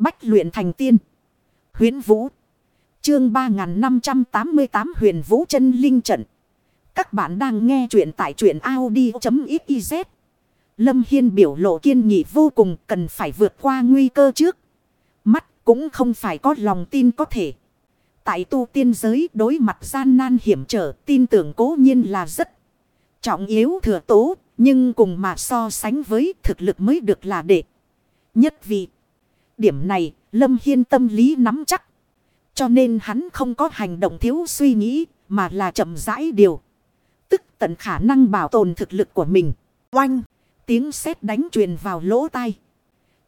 Bách luyện thành tiên. Huyến Vũ. Chương 3588 Huyền Vũ chân Linh Trận. Các bạn đang nghe truyện tại truyện Audi.xyz. Lâm Hiên biểu lộ kiên nghị vô cùng, cần phải vượt qua nguy cơ trước. Mắt cũng không phải có lòng tin có thể. Tại tu tiên giới, đối mặt gian nan hiểm trở, tin tưởng cố nhiên là rất trọng yếu, thừa tố. Nhưng cùng mà so sánh với thực lực mới được là đệ. Nhất vị. Điểm này Lâm Hiên tâm lý nắm chắc. Cho nên hắn không có hành động thiếu suy nghĩ mà là chậm rãi điều. Tức tận khả năng bảo tồn thực lực của mình. Oanh! Tiếng sét đánh truyền vào lỗ tai.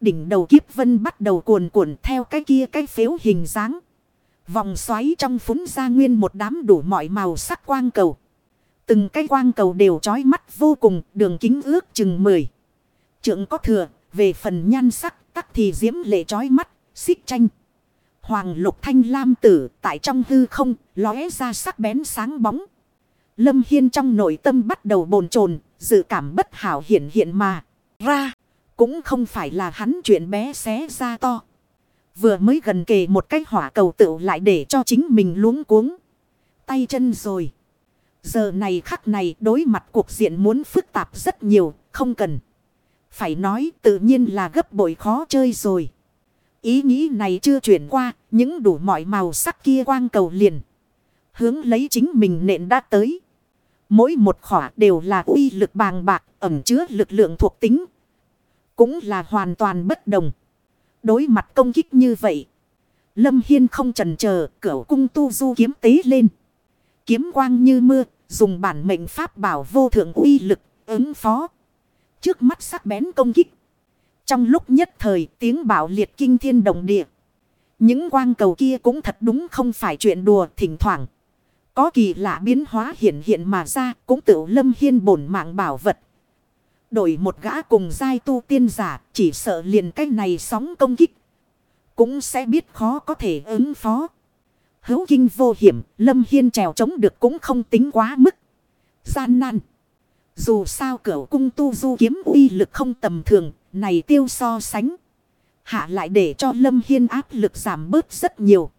Đỉnh đầu kiếp vân bắt đầu cuồn cuộn theo cái kia cái phếu hình dáng. Vòng xoáy trong phúng ra nguyên một đám đủ mọi màu sắc quang cầu. Từng cái quang cầu đều trói mắt vô cùng, đường kính ước chừng 10. Trượng có thừa, về phần nhan sắc, tắc thì diễm lệ trói mắt, xích tranh. Hoàng lục thanh lam tử tại trong hư không, lóe ra sắc bén sáng bóng. Lâm Hiên trong nội tâm bắt đầu bồn chồn dự cảm bất hảo hiện hiện mà. Ra, cũng không phải là hắn chuyện bé xé ra to. Vừa mới gần kề một cái hỏa cầu tựu lại để cho chính mình luống cuống. Tay chân rồi. Giờ này khắc này đối mặt cuộc diện muốn phức tạp rất nhiều, không cần. Phải nói tự nhiên là gấp bội khó chơi rồi. Ý nghĩ này chưa chuyển qua, những đủ mọi màu sắc kia quang cầu liền. Hướng lấy chính mình nện đã tới. Mỗi một khỏa đều là uy lực bàng bạc, ẩm chứa lực lượng thuộc tính. Cũng là hoàn toàn bất đồng. Đối mặt công kích như vậy. Lâm Hiên không trần chờ cửa cung tu du kiếm tế lên. Kiếm quang như mưa, dùng bản mệnh pháp bảo vô thượng uy lực, ứng phó. Trước mắt sắc bén công kích. Trong lúc nhất thời tiếng bảo liệt kinh thiên động địa. Những quang cầu kia cũng thật đúng không phải chuyện đùa thỉnh thoảng. Có kỳ lạ biến hóa hiện hiện mà ra cũng tự lâm hiên bổn mạng bảo vật. Đổi một gã cùng giai tu tiên giả chỉ sợ liền cái này sóng công kích. Cũng sẽ biết khó có thể ứng phó. Hữu kinh vô hiểm, Lâm Hiên trèo chống được cũng không tính quá mức. Gian nan. Dù sao cửu cung tu du kiếm uy lực không tầm thường, này tiêu so sánh. Hạ lại để cho Lâm Hiên áp lực giảm bớt rất nhiều.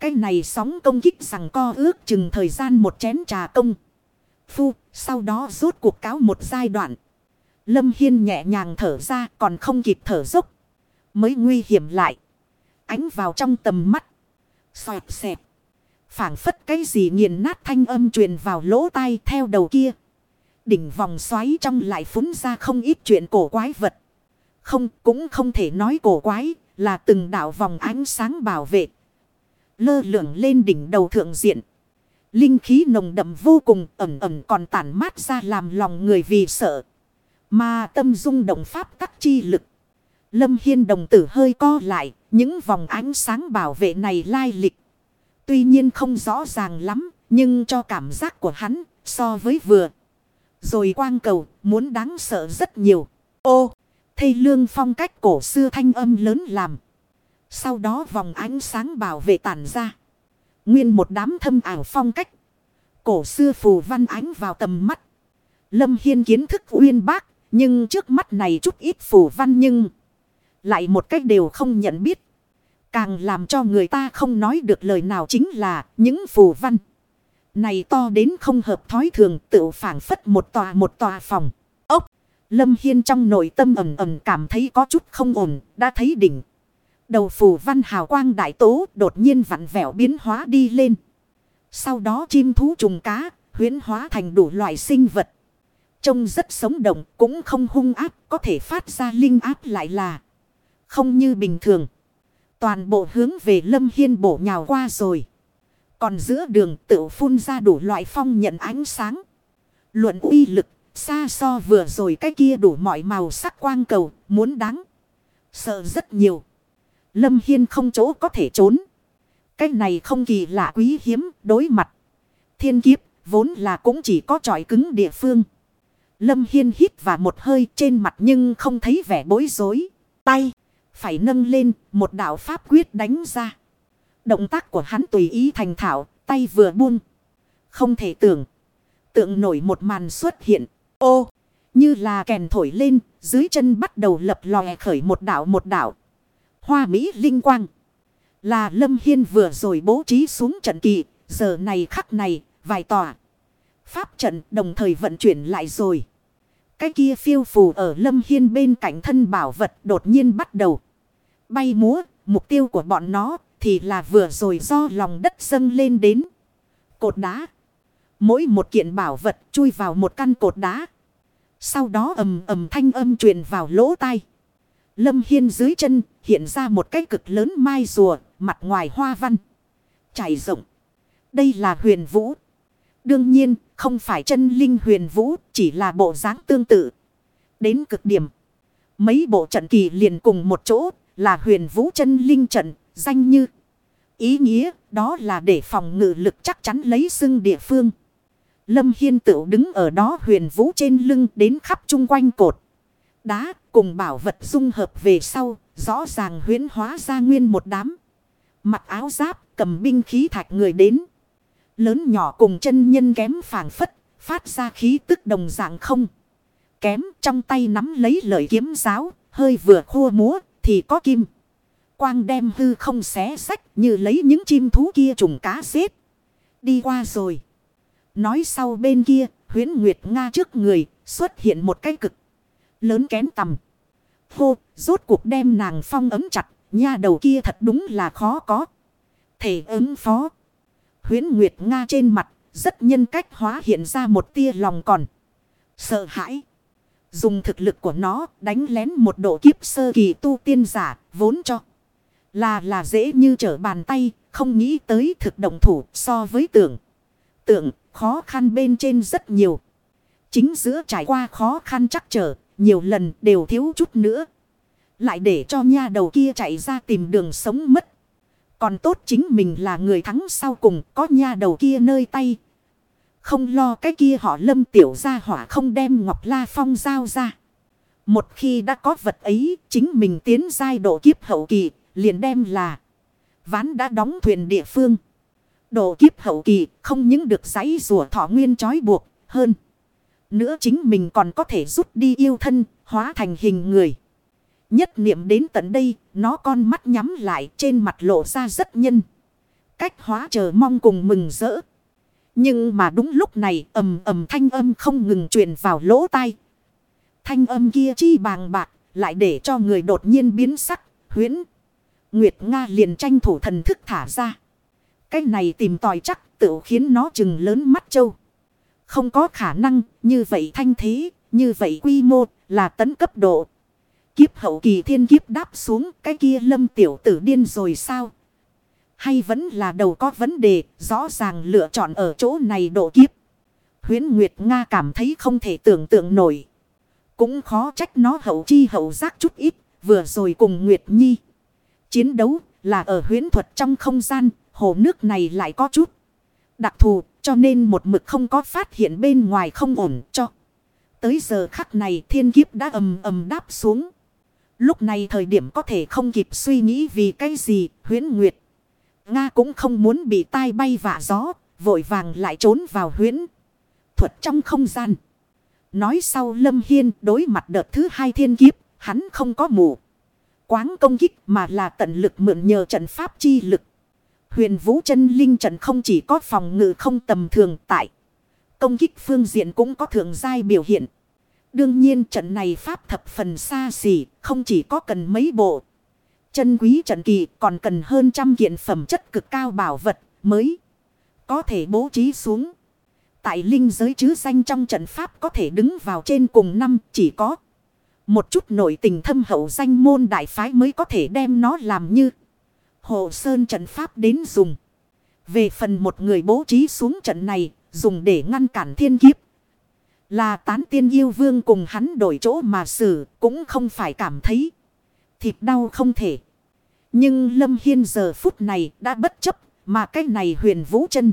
Cái này sóng công kích rằng co ước chừng thời gian một chén trà công. Phu, sau đó rút cuộc cáo một giai đoạn. Lâm Hiên nhẹ nhàng thở ra còn không kịp thở dốc. Mới nguy hiểm lại. Ánh vào trong tầm mắt. Xoẹt xẹp. phảng phất cái gì nghiền nát thanh âm truyền vào lỗ tai theo đầu kia. Đỉnh vòng xoáy trong lại phún ra không ít chuyện cổ quái vật. Không cũng không thể nói cổ quái là từng đạo vòng ánh sáng bảo vệ. Lơ lửng lên đỉnh đầu thượng diện. Linh khí nồng đậm vô cùng ẩm ẩm còn tản mát ra làm lòng người vì sợ. Mà tâm dung động pháp tắc chi lực. Lâm Hiên đồng tử hơi co lại, những vòng ánh sáng bảo vệ này lai lịch. Tuy nhiên không rõ ràng lắm, nhưng cho cảm giác của hắn so với vừa. Rồi quang cầu, muốn đáng sợ rất nhiều. Ô, thây lương phong cách cổ xưa thanh âm lớn làm. Sau đó vòng ánh sáng bảo vệ tản ra. Nguyên một đám thâm ảo phong cách. Cổ xưa phù văn ánh vào tầm mắt. Lâm Hiên kiến thức uyên bác, nhưng trước mắt này chút ít phù văn nhưng... Lại một cách đều không nhận biết. Càng làm cho người ta không nói được lời nào chính là những phù văn. Này to đến không hợp thói thường tự phản phất một tòa một tòa phòng. Ốc! Lâm Hiên trong nội tâm ẩm ẩm cảm thấy có chút không ổn, đã thấy đỉnh. Đầu phù văn hào quang đại tố đột nhiên vặn vẹo biến hóa đi lên. Sau đó chim thú trùng cá, huyến hóa thành đủ loại sinh vật. Trông rất sống động, cũng không hung áp, có thể phát ra linh áp lại là không như bình thường. Toàn bộ hướng về Lâm Hiên bổ nhào qua rồi. Còn giữa đường tự phun ra đủ loại phong nhận ánh sáng. Luận uy lực, xa so vừa rồi cái kia đủ mọi màu sắc quang cầu, muốn đáng. Sợ rất nhiều. Lâm Hiên không chỗ có thể trốn. Cái này không kỳ lạ quý hiếm, đối mặt. Thiên kiếp, vốn là cũng chỉ có tròi cứng địa phương. Lâm Hiên hít vào một hơi trên mặt nhưng không thấy vẻ bối rối. Tay, phải nâng lên, một đạo pháp quyết đánh ra. Động tác của hắn tùy ý thành thạo, tay vừa buông. Không thể tưởng. Tượng nổi một màn xuất hiện. Ô, như là kèn thổi lên, dưới chân bắt đầu lập lòe khởi một đạo một đạo. Hoa Mỹ linh quang. Là Lâm Hiên vừa rồi bố trí xuống trận kỳ. Giờ này khắc này, vài tòa. Pháp trận đồng thời vận chuyển lại rồi. Cái kia phiêu phù ở Lâm Hiên bên cạnh thân bảo vật đột nhiên bắt đầu. Bay múa, mục tiêu của bọn nó thì là vừa rồi do lòng đất dâng lên đến. Cột đá. Mỗi một kiện bảo vật chui vào một căn cột đá. Sau đó ầm ầm thanh âm truyền vào lỗ tai. Lâm Hiên dưới chân hiện ra một cái cực lớn mai rùa, mặt ngoài hoa văn. Trải rộng. Đây là huyền vũ. Đương nhiên, không phải chân linh huyền vũ, chỉ là bộ dáng tương tự. Đến cực điểm. Mấy bộ trận kỳ liền cùng một chỗ là huyền vũ chân linh trận, danh như. Ý nghĩa đó là để phòng ngự lực chắc chắn lấy xưng địa phương. Lâm Hiên tự đứng ở đó huyền vũ trên lưng đến khắp chung quanh cột. Đá cùng bảo vật dung hợp về sau, rõ ràng huyến hóa ra nguyên một đám. Mặc áo giáp cầm binh khí thạch người đến. Lớn nhỏ cùng chân nhân kém phảng phất, phát ra khí tức đồng dạng không. Kém trong tay nắm lấy lợi kiếm giáo, hơi vừa khua múa thì có kim. Quang đem hư không xé sách như lấy những chim thú kia trùng cá xếp. Đi qua rồi. Nói sau bên kia, huyến Nguyệt Nga trước người, xuất hiện một cái cực. Lớn kén tầm. Hô, rốt cuộc đem nàng phong ấm chặt, nha đầu kia thật đúng là khó có. Thể ứng phó. Huyến Nguyệt Nga trên mặt, rất nhân cách hóa hiện ra một tia lòng còn. Sợ hãi. Dùng thực lực của nó đánh lén một độ kiếp sơ kỳ tu tiên giả, vốn cho. Là là dễ như trở bàn tay, không nghĩ tới thực động thủ so với tưởng. Tưởng, khó khăn bên trên rất nhiều. Chính giữa trải qua khó khăn chắc trở, nhiều lần đều thiếu chút nữa. Lại để cho nha đầu kia chạy ra tìm đường sống mất. Còn tốt chính mình là người thắng sau cùng có nha đầu kia nơi tay. Không lo cái kia họ lâm tiểu ra hỏa không đem Ngọc La Phong giao ra. Một khi đã có vật ấy, chính mình tiến giai độ kiếp hậu kỳ, liền đem là ván đã đóng thuyền địa phương. Độ kiếp hậu kỳ không những được giấy rùa thọ nguyên trói buộc hơn. Nữa chính mình còn có thể rút đi yêu thân, hóa thành hình người. Nhất niệm đến tận đây, nó con mắt nhắm lại trên mặt lộ ra rất nhân. Cách hóa chờ mong cùng mừng rỡ. Nhưng mà đúng lúc này ầm ầm thanh âm không ngừng truyền vào lỗ tai. Thanh âm kia chi bàng bạc, lại để cho người đột nhiên biến sắc, huyễn. Nguyệt Nga liền tranh thủ thần thức thả ra. Cái này tìm tòi chắc tự khiến nó chừng lớn mắt châu. Không có khả năng như vậy thanh thế, như vậy quy mô là tấn cấp độ. Kiếp hậu kỳ thiên kiếp đáp xuống cái kia lâm tiểu tử điên rồi sao? Hay vẫn là đầu có vấn đề, rõ ràng lựa chọn ở chỗ này độ kiếp. Huyến Nguyệt Nga cảm thấy không thể tưởng tượng nổi. Cũng khó trách nó hậu chi hậu giác chút ít, vừa rồi cùng Nguyệt Nhi. Chiến đấu là ở huyến thuật trong không gian, hồ nước này lại có chút đặc thù, cho nên một mực không có phát hiện bên ngoài không ổn cho. Tới giờ khắc này thiên kiếp đã ầm ầm đáp xuống. Lúc này thời điểm có thể không kịp suy nghĩ vì cái gì huyến nguyệt. Nga cũng không muốn bị tai bay vạ gió, vội vàng lại trốn vào huyến. Thuật trong không gian. Nói sau Lâm Hiên đối mặt đợt thứ hai thiên kiếp, hắn không có mù. Quáng công kích mà là tận lực mượn nhờ trận pháp chi lực. Huyền vũ chân linh trận không chỉ có phòng ngự không tầm thường tại. Công kích phương diện cũng có thường giai biểu hiện. Đương nhiên trận này pháp thập phần xa xỉ, không chỉ có cần mấy bộ. Chân quý trận kỳ còn cần hơn trăm kiện phẩm chất cực cao bảo vật mới có thể bố trí xuống. Tại linh giới chứ danh trong trận pháp có thể đứng vào trên cùng năm chỉ có một chút nội tình thâm hậu danh môn đại phái mới có thể đem nó làm như hồ sơn trận pháp đến dùng. Về phần một người bố trí xuống trận này, dùng để ngăn cản thiên kiếp. Là tán tiên yêu vương cùng hắn đổi chỗ mà xử, cũng không phải cảm thấy thịt đau không thể. Nhưng Lâm Hiên giờ phút này đã bất chấp, mà cái này huyền vũ chân.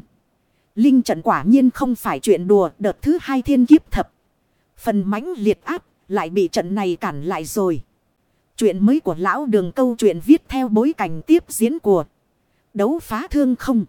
Linh trận quả nhiên không phải chuyện đùa, đợt thứ hai thiên kiếp thập. Phần mãnh liệt áp lại bị trận này cản lại rồi. Chuyện mới của lão đường câu chuyện viết theo bối cảnh tiếp diễn của đấu phá thương không.